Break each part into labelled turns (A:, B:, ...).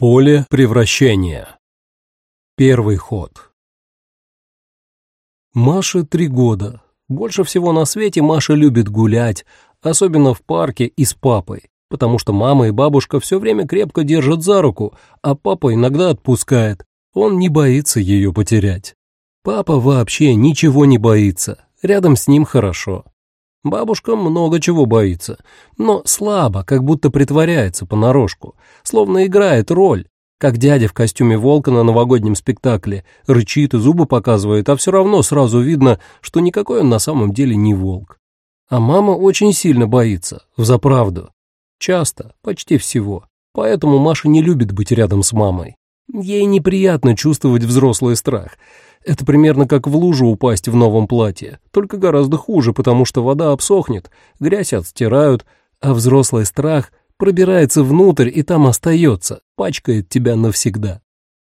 A: Поле превращения. Первый ход. Маше три года. Больше всего на свете Маша любит гулять, особенно в парке и с папой, потому что мама и бабушка все время крепко держат за руку, а папа иногда отпускает. Он не боится ее потерять. Папа вообще ничего не боится, рядом с ним хорошо. Бабушка много чего боится, но слабо, как будто притворяется понарошку, словно играет роль, как дядя в костюме волка на новогоднем спектакле, рычит и зубы показывает, а все равно сразу видно, что никакой он на самом деле не волк. А мама очень сильно боится, взаправду. Часто, почти всего. Поэтому Маша не любит быть рядом с мамой. Ей неприятно чувствовать взрослый страх — это примерно как в лужу упасть в новом платье, только гораздо хуже, потому что вода обсохнет, грязь отстирают, а взрослый страх пробирается внутрь и там остается, пачкает тебя навсегда.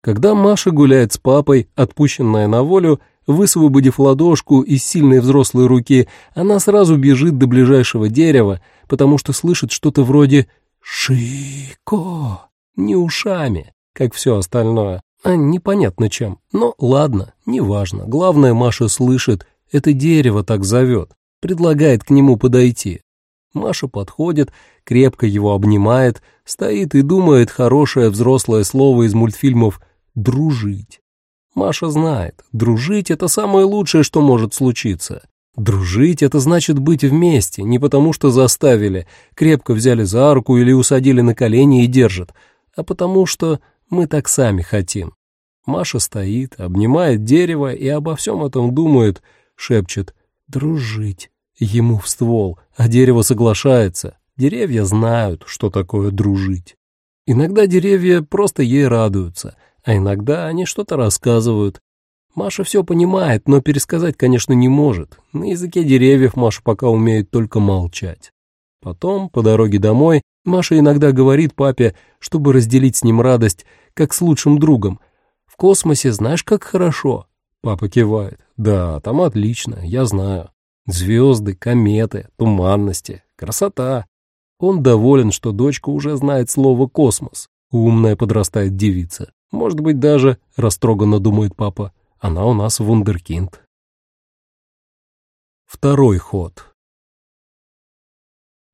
A: Когда Маша гуляет с папой, отпущенная на волю, высвободив ладошку из сильной взрослой руки, она сразу бежит до ближайшего дерева, потому что слышит что-то вроде «Шико!» не ушами, как все остальное, а непонятно чем. Но ладно, неважно. Главное, Маша слышит, это дерево так зовет, предлагает к нему подойти. Маша подходит, крепко его обнимает, стоит и думает хорошее взрослое слово из мультфильмов «дружить». Маша знает, дружить — это самое лучшее, что может случиться. Дружить — это значит быть вместе, не потому что заставили, крепко взяли за руку или усадили на колени и держат, а потому что мы так сами хотим. Маша стоит, обнимает дерево и обо всем этом думает, шепчет «дружить» ему в ствол, а дерево соглашается. Деревья знают, что такое дружить. Иногда деревья просто ей радуются, а иногда они что-то рассказывают. Маша все понимает, но пересказать, конечно, не может. На языке деревьев Маша пока умеет только молчать. Потом, по дороге домой, Маша иногда говорит папе, чтобы разделить с ним радость, как с лучшим другом. «В космосе знаешь, как хорошо?» Папа кивает. «Да, там отлично, я знаю. Звезды, кометы, туманности, красота». Он доволен, что дочка уже знает слово «космос». Умная подрастает девица. Может быть, даже, растроганно думает папа, она у нас вундеркинд. Второй ход.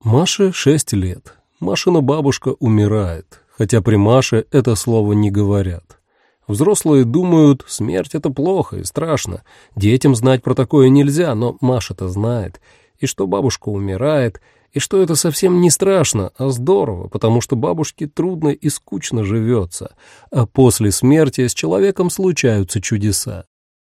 A: Маше шесть лет. Машина бабушка умирает, хотя при Маше это слово не говорят. Взрослые думают, смерть — это плохо и страшно. Детям знать про такое нельзя, но Маша-то знает. И что бабушка умирает, и что это совсем не страшно, а здорово, потому что бабушке трудно и скучно живется, а после смерти с человеком случаются чудеса.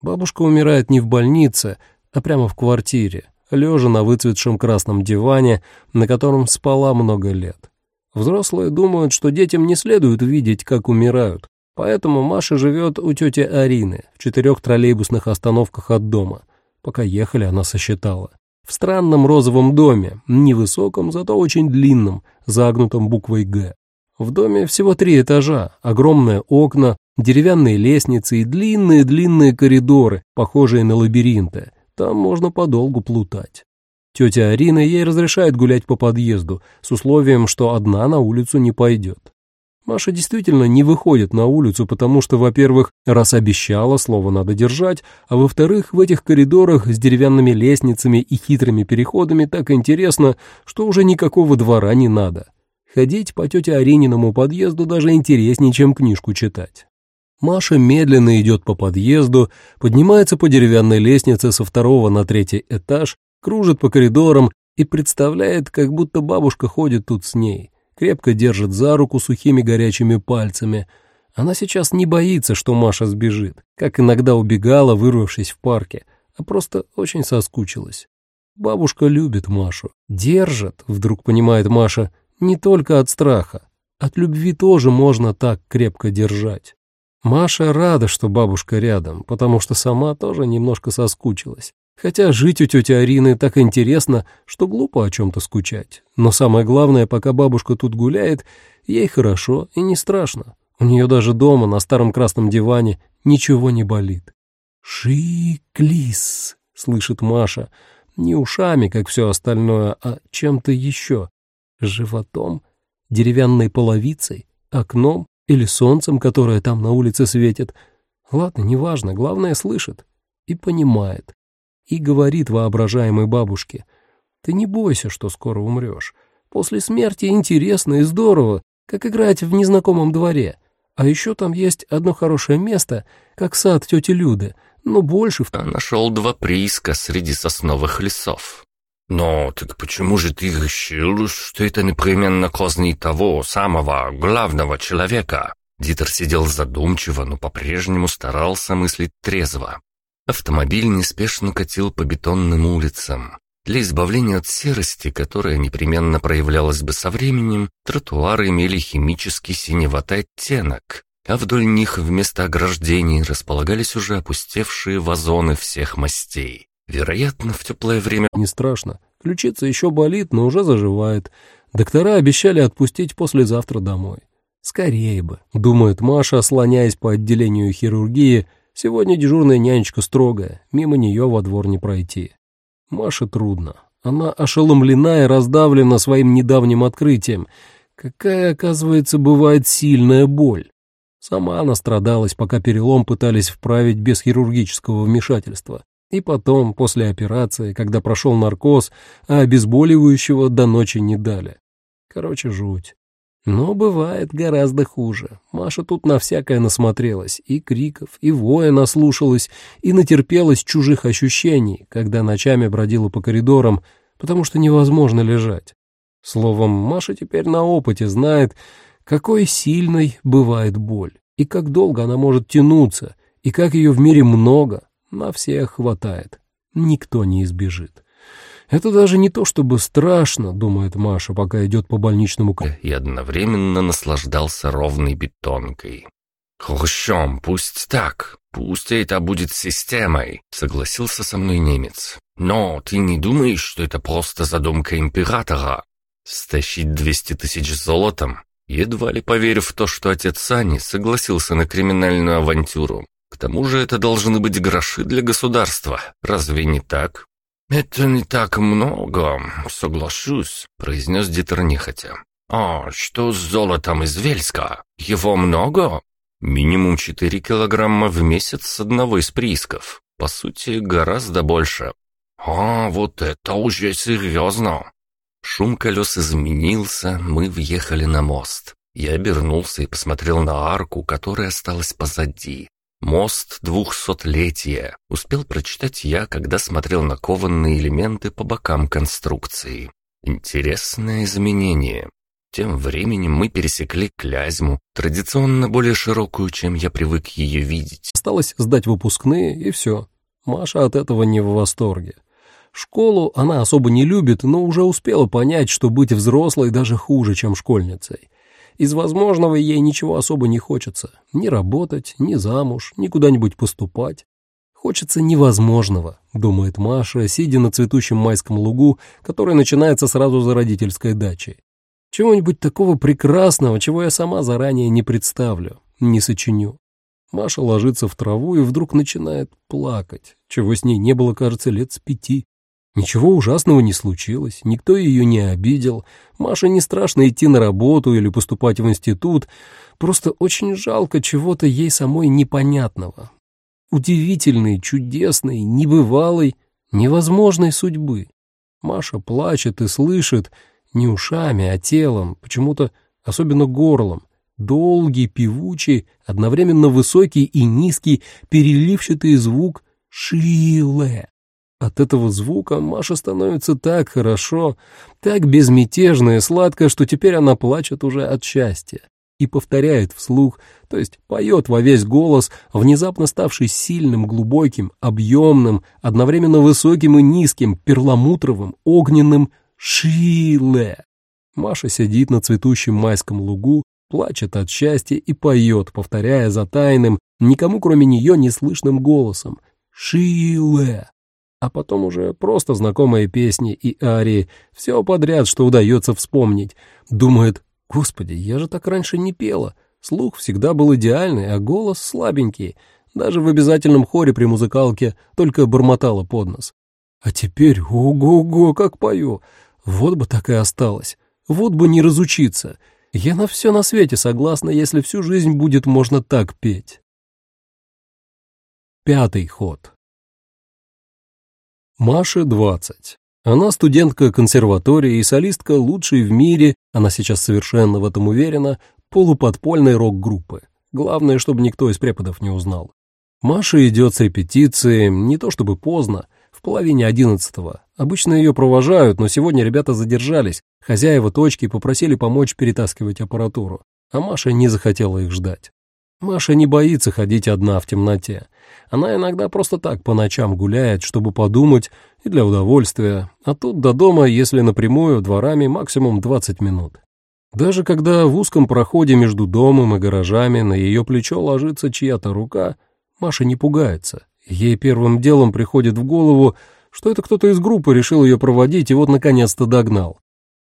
A: Бабушка умирает не в больнице, а прямо в квартире лежа на выцветшем красном диване, на котором спала много лет. Взрослые думают, что детям не следует видеть, как умирают, поэтому Маша живет у тети Арины в четырех троллейбусных остановках от дома. Пока ехали, она сосчитала. В странном розовом доме, невысоком, зато очень длинном, загнутом буквой «Г». В доме всего три этажа, огромные окна, деревянные лестницы и длинные-длинные коридоры, похожие на лабиринты, там можно подолгу плутать. Тетя Арина ей разрешает гулять по подъезду, с условием, что одна на улицу не пойдет. Маша действительно не выходит на улицу, потому что, во-первых, раз обещала, слово надо держать, а во-вторых, в этих коридорах с деревянными лестницами и хитрыми переходами так интересно, что уже никакого двора не надо. Ходить по тете Арининому подъезду даже интереснее, чем книжку читать. Маша медленно идет по подъезду, поднимается по деревянной лестнице со второго на третий этаж, кружит по коридорам и представляет, как будто бабушка ходит тут с ней, крепко держит за руку сухими горячими пальцами. Она сейчас не боится, что Маша сбежит, как иногда убегала, вырвавшись в парке, а просто очень соскучилась. Бабушка любит Машу, держит, вдруг понимает Маша, не только от страха, от любви тоже можно так крепко держать. Маша рада, что бабушка рядом, потому что сама тоже немножко соскучилась. Хотя жить у тети Арины так интересно, что глупо о чем-то скучать. Но самое главное, пока бабушка тут гуляет, ей хорошо и не страшно. У нее даже дома на старом красном диване ничего не болит. «Шиклис», — слышит Маша, не ушами, как все остальное, а чем-то еще. Животом, деревянной половицей, окном или солнцем, которое там на улице светит. Ладно, неважно, главное слышит и понимает. И говорит воображаемой бабушке, «Ты не бойся, что скоро умрешь. После смерти интересно и здорово, как играть в незнакомом дворе. А еще там есть одно хорошее место, как сад тети Люды, но больше...
B: А нашел два прииска среди сосновых лесов. «Но так почему же ты решил, что это непременно козни того самого главного человека?» Дитер сидел задумчиво, но по-прежнему старался мыслить трезво. Автомобиль неспешно катил по бетонным улицам. Для избавления от серости, которая непременно проявлялась бы со временем, тротуары имели химический синеватый оттенок, а вдоль них вместо ограждений располагались уже опустевшие вазоны всех мастей. Вероятно, в теплое время...
A: Не страшно. Ключица еще болит, но уже заживает. Доктора обещали отпустить послезавтра домой. Скорее бы, думает Маша, слоняясь по отделению хирургии. Сегодня дежурная нянечка строгая, мимо нее во двор не пройти. Маше трудно. Она ошеломлена и раздавлена своим недавним открытием. Какая, оказывается, бывает сильная боль. Сама она страдалась, пока перелом пытались вправить без хирургического вмешательства. И потом, после операции, когда прошел наркоз, а обезболивающего до ночи не дали. Короче, жуть. Но бывает гораздо хуже. Маша тут на всякое насмотрелась, и криков, и воя наслушалась, и натерпелась чужих ощущений, когда ночами бродила по коридорам, потому что невозможно лежать. Словом, Маша теперь на опыте знает, какой сильной бывает боль, и как долго она может тянуться, и как ее в мире много, на всех хватает. Никто не избежит. Это даже не то чтобы страшно, думает Маша, пока идет по больничному
B: И одновременно наслаждался ровной бетонкой. «Хорошо, пусть так. Пусть это будет системой», — согласился со мной немец. «Но ты не думаешь, что это просто задумка императора? Стащить двести тысяч золотом? Едва ли поверю в то, что отец Сани согласился на криминальную авантюру. К тому же это должны быть гроши для государства, разве не так?» «Это не так много, соглашусь», — произнес Дитер нехотя. «А что с золотом из Вельска? Его много?» «Минимум четыре килограмма в месяц с одного из приисков. По сути, гораздо больше». «А, вот это уже серьезно!» Шум колес изменился, мы въехали на мост. Я обернулся и посмотрел на арку, которая осталась позади. «Мост двухсотлетия» успел прочитать я, когда смотрел на кованные элементы по бокам конструкции. Интересное изменение. Тем временем мы пересекли Клязьму, традиционно более широкую, чем я привык ее видеть.
A: Осталось сдать выпускные, и все. Маша от этого не в восторге. Школу она особо не любит, но уже успела понять, что быть взрослой даже хуже, чем школьницей. Из возможного ей ничего особо не хочется. Ни работать, ни замуж, ни куда-нибудь поступать. Хочется невозможного, думает Маша, сидя на цветущем майском лугу, который начинается сразу за родительской дачей. Чего-нибудь такого прекрасного, чего я сама заранее не представлю, не сочиню. Маша ложится в траву и вдруг начинает плакать, чего с ней не было, кажется, лет с пяти. Ничего ужасного не случилось, никто ее не обидел. Маше не страшно идти на работу или поступать в институт, просто очень жалко чего-то ей самой непонятного. Удивительной, чудесной, небывалой, невозможной судьбы. Маша плачет и слышит, не ушами, а телом, почему-то особенно горлом, долгий, певучий, одновременно высокий и низкий, переливчатый звук «Шиле». От этого звука Маша становится так хорошо, так безмятежно и сладко, что теперь она плачет уже от счастья и повторяет вслух, то есть поет во весь голос, внезапно ставший сильным, глубоким, объемным, одновременно высоким и низким, перламутровым, огненным «Шиле». Маша сидит на цветущем майском лугу, плачет от счастья и поет, повторяя за тайным, никому кроме нее неслышным голосом «Шиле» а потом уже просто знакомые песни и арии, все подряд, что удается вспомнить. Думает, господи, я же так раньше не пела. Слух всегда был идеальный, а голос слабенький. Даже в обязательном хоре при музыкалке только бормотала под нос. А теперь, ого-го, как пою. Вот бы так и осталось. Вот бы не разучиться. Я на все на свете согласна, если всю жизнь будет можно так петь. Пятый ход. Маше 20. Она студентка консерватории и солистка лучшей в мире, она сейчас совершенно в этом уверена, полуподпольной рок-группы. Главное, чтобы никто из преподов не узнал. Маша идет с репетиции, не то чтобы поздно, в половине одиннадцатого. Обычно ее провожают, но сегодня ребята задержались. Хозяева точки попросили помочь перетаскивать аппаратуру, а Маша не захотела их ждать. Маша не боится ходить одна в темноте. Она иногда просто так по ночам гуляет, чтобы подумать и для удовольствия, а тут до дома, если напрямую, дворами максимум 20 минут. Даже когда в узком проходе между домом и гаражами на ее плечо ложится чья-то рука, Маша не пугается. Ей первым делом приходит в голову, что это кто-то из группы решил ее проводить и вот наконец-то догнал.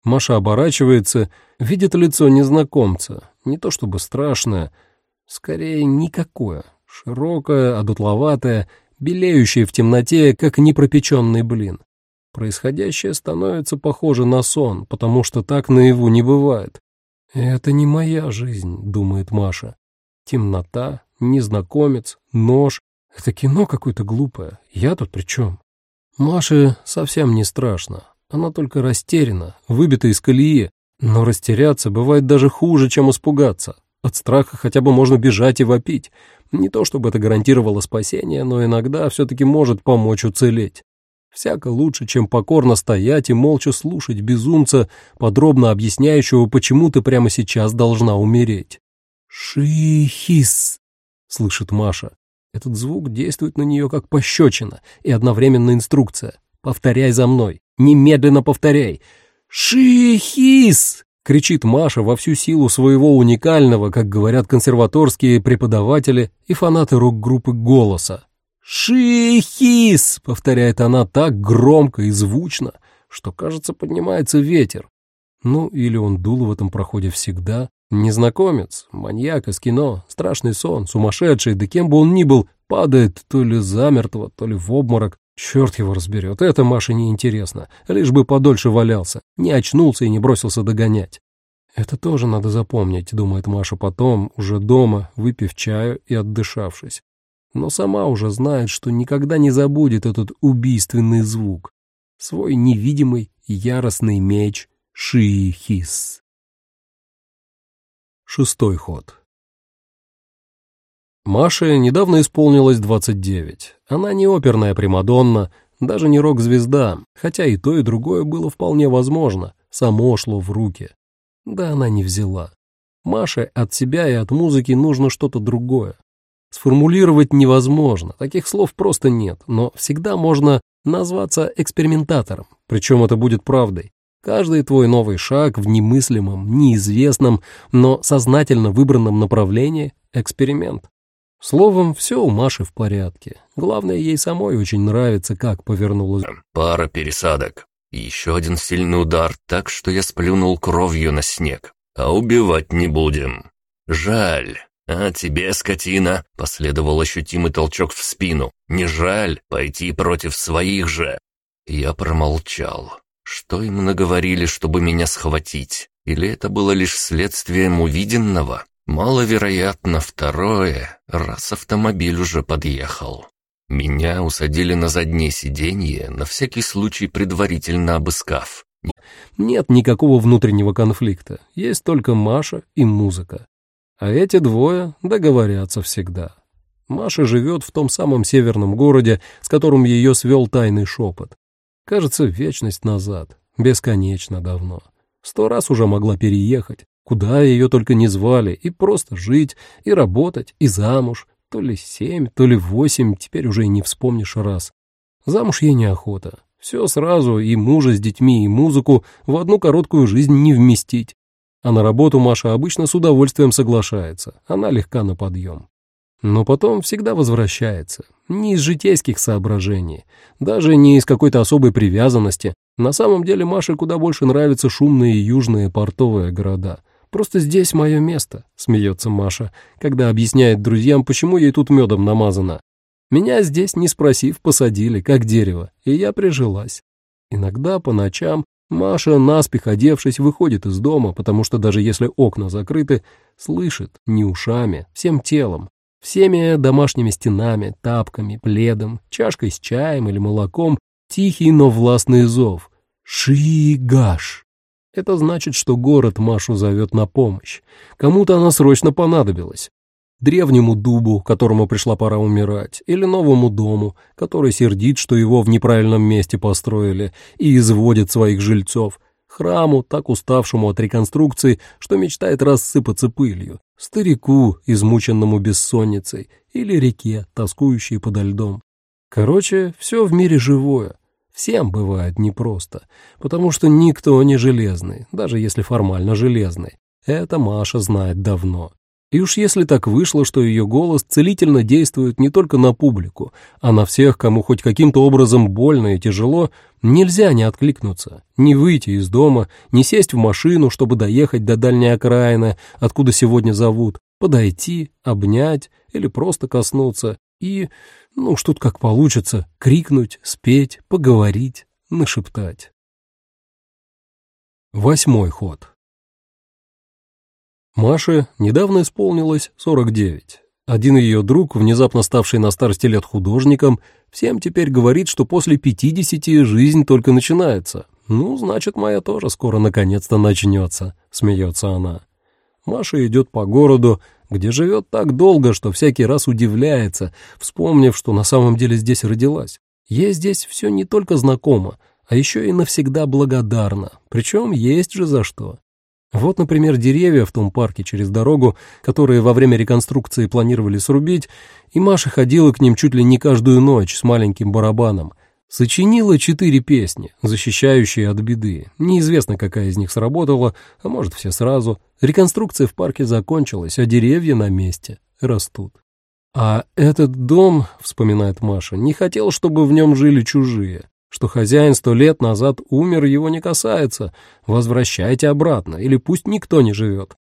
A: Маша оборачивается, видит лицо незнакомца, не то чтобы страшное, скорее никакое, широкое, одутловатое, белеющее в темноте, как непропеченный блин. Происходящее становится похоже на сон, потому что так наяву не бывает. «Это не моя жизнь», — думает Маша. Темнота, незнакомец, нож. Это кино какое-то глупое. Я тут при чем? Маше совсем не страшно. Она только растеряна, выбита из колеи. Но растеряться бывает даже хуже, чем испугаться. От страха хотя бы можно бежать и вопить. Не то чтобы это гарантировало спасение, но иногда все-таки может помочь уцелеть. Всяко лучше, чем покорно стоять и молча слушать безумца, подробно объясняющего, почему ты прямо сейчас должна умереть. «Шихис!» — слышит Маша. Этот звук действует на нее как пощечина и одновременно инструкция. «Повторяй за мной! Немедленно повторяй!» «Шихис!» — кричит Маша во всю силу своего уникального, как говорят консерваторские преподаватели и фанаты рок-группы «Голоса». «Шихис!» — повторяет она так громко и звучно, что, кажется, поднимается ветер. Ну, или он дул в этом проходе всегда, Незнакомец, маньяк из кино, страшный сон, сумасшедший, да кем бы он ни был, падает то ли замертво, то ли в обморок. Черт его разберет, это Маше не интересно, лишь бы подольше валялся, не очнулся и не бросился догонять. Это тоже надо запомнить, думает Маша потом, уже дома, выпив чаю и отдышавшись. Но сама уже знает, что никогда не забудет этот убийственный звук. Свой невидимый яростный меч Ши-Хис. Шестой ход. Маше недавно исполнилось 29. Она не оперная примадонна, даже не рок-звезда, хотя и то, и другое было вполне возможно, само шло в руки. Да она не взяла. Маше от себя и от музыки нужно что-то другое. Сформулировать невозможно, таких слов просто нет, но всегда можно назваться экспериментатором, причем это будет правдой. Каждый твой новый шаг в немыслимом, неизвестном, но сознательно выбранном направлении — эксперимент. Словом, все у Маши в порядке. Главное, ей самой очень нравится, как повернулась.
B: Пара пересадок. Еще один сильный удар, так что я сплюнул кровью на снег. А убивать не будем. Жаль. А тебе, скотина, последовал ощутимый толчок в спину. Не жаль пойти против своих же. Я промолчал. Что им наговорили, чтобы меня схватить? Или это было лишь следствием увиденного? Маловероятно второе, раз автомобиль уже подъехал. Меня усадили на заднее сиденье, на всякий случай предварительно обыскав.
A: Нет никакого внутреннего конфликта, есть только Маша и музыка. А эти двое договорятся всегда. Маша живет в том самом северном городе, с которым ее свел тайный шепот. Кажется, вечность назад, бесконечно давно. Сто раз уже могла переехать, куда ее только не звали, и просто жить, и работать, и замуж. То ли семь, то ли восемь, теперь уже и не вспомнишь раз. Замуж ей неохота. Все сразу, и мужа с детьми, и музыку в одну короткую жизнь не вместить. А на работу Маша обычно с удовольствием соглашается, она легка на подъем но потом всегда возвращается. Не из житейских соображений, даже не из какой-то особой привязанности. На самом деле Маше куда больше нравятся шумные южные портовые города. «Просто здесь мое место», — смеется Маша, когда объясняет друзьям, почему ей тут медом намазано. «Меня здесь, не спросив, посадили, как дерево, и я прижилась. Иногда по ночам Маша, наспех одевшись, выходит из дома, потому что даже если окна закрыты, слышит не ушами, всем телом, всеми домашними стенами, тапками, пледом, чашкой с чаем или молоком, тихий, но властный зов. Шигаш. Это значит, что город Машу зовет на помощь. Кому-то она срочно понадобилась древнему дубу, которому пришла пора умирать, или новому дому, который сердит, что его в неправильном месте построили и изводит своих жильцов, храму, так уставшему от реконструкции, что мечтает рассыпаться пылью, старику, измученному бессонницей, или реке, тоскующей подо льдом. Короче, все в мире живое. Всем бывает непросто, потому что никто не железный, даже если формально железный. Это Маша знает давно. И уж если так вышло, что ее голос целительно действует не только на публику, а на всех, кому хоть каким-то образом больно и тяжело, нельзя не откликнуться, не выйти из дома, не сесть в машину, чтобы доехать до дальней окраины, откуда сегодня зовут, подойти, обнять или просто коснуться и, ну уж тут как получится, крикнуть, спеть, поговорить, нашептать. Восьмой ход. Маше недавно исполнилось 49. Один ее друг, внезапно ставший на старости лет художником, всем теперь говорит, что после 50 жизнь только начинается. «Ну, значит, моя тоже скоро наконец-то начнется», — смеется она. Маша идет по городу, где живет так долго, что всякий раз удивляется, вспомнив, что на самом деле здесь родилась. Ей здесь все не только знакомо, а еще и навсегда благодарна, причем есть же за что. Вот, например, деревья в том парке через дорогу, которые во время реконструкции планировали срубить, и Маша ходила к ним чуть ли не каждую ночь с маленьким барабаном. Сочинила четыре песни, защищающие от беды. Неизвестно, какая из них сработала, а может, все сразу. Реконструкция в парке закончилась, а деревья на месте растут. А этот дом, вспоминает Маша, не хотел, чтобы в нем жили чужие что хозяин сто лет назад умер, его не касается. Возвращайте обратно, или пусть никто не живет.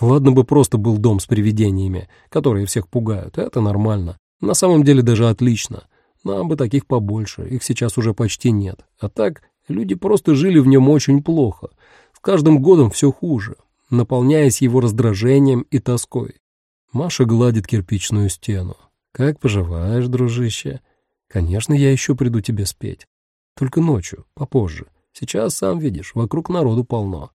A: Ладно бы просто был дом с привидениями, которые всех пугают, это нормально. На самом деле даже отлично. Нам бы таких побольше, их сейчас уже почти нет. А так, люди просто жили в нем очень плохо. С каждым годом все хуже, наполняясь его раздражением и тоской. Маша гладит кирпичную стену. «Как поживаешь, дружище? Конечно, я еще приду тебе спеть. Только ночью, попозже. Сейчас, сам видишь, вокруг народу полно.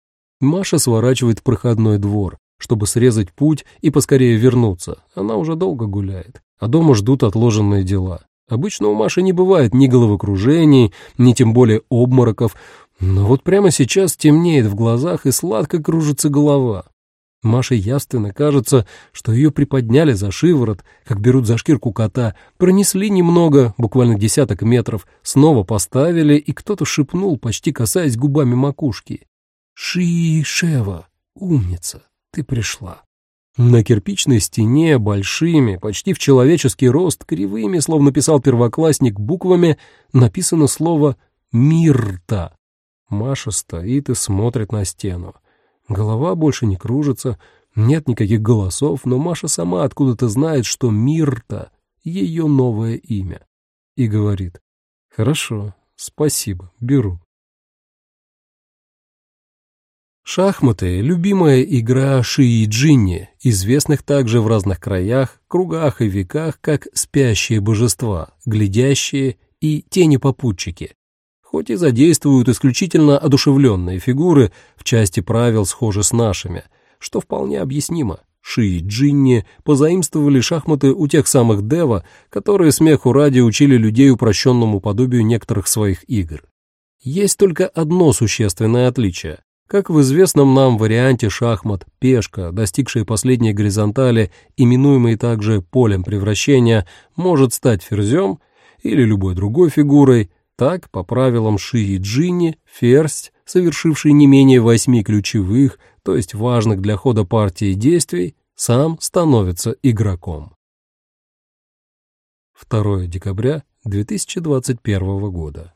A: Маша сворачивает в проходной двор, чтобы срезать путь и поскорее вернуться. Она уже долго гуляет, а дома ждут отложенные дела. Обычно у Маши не бывает ни головокружений, ни тем более обмороков, но вот прямо сейчас темнеет в глазах и сладко кружится голова. Маше явственно кажется, что ее приподняли за шиворот, как берут за шкирку кота, пронесли немного, буквально десяток метров, снова поставили, и кто-то шепнул, почти касаясь губами макушки. «Ши-шева, умница, ты пришла». На кирпичной стене большими, почти в человеческий рост, кривыми, словно писал первоклассник, буквами написано слово «Мирта». Маша стоит и смотрит на стену. Голова больше не кружится, нет никаких голосов, но Маша сама откуда-то знает, что Мирта — ее новое имя. И говорит, «Хорошо, спасибо, беру». Шахматы — любимая игра Шии Джинни, известных также в разных краях, кругах и веках как спящие божества, глядящие и тени-попутчики хоть и задействуют исключительно одушевленные фигуры, в части правил схожи с нашими, что вполне объяснимо. Ши и Джинни позаимствовали шахматы у тех самых Дева, которые смеху ради учили людей упрощенному подобию некоторых своих игр. Есть только одно существенное отличие. Как в известном нам варианте шахмат, пешка, достигшая последней горизонтали, именуемой также полем превращения, может стать ферзем или любой другой фигурой, так, по правилам Ши и Джинни, ферзь, совершивший не менее восьми ключевых, то есть важных для хода партии действий, сам становится игроком. 2 декабря 2021 года.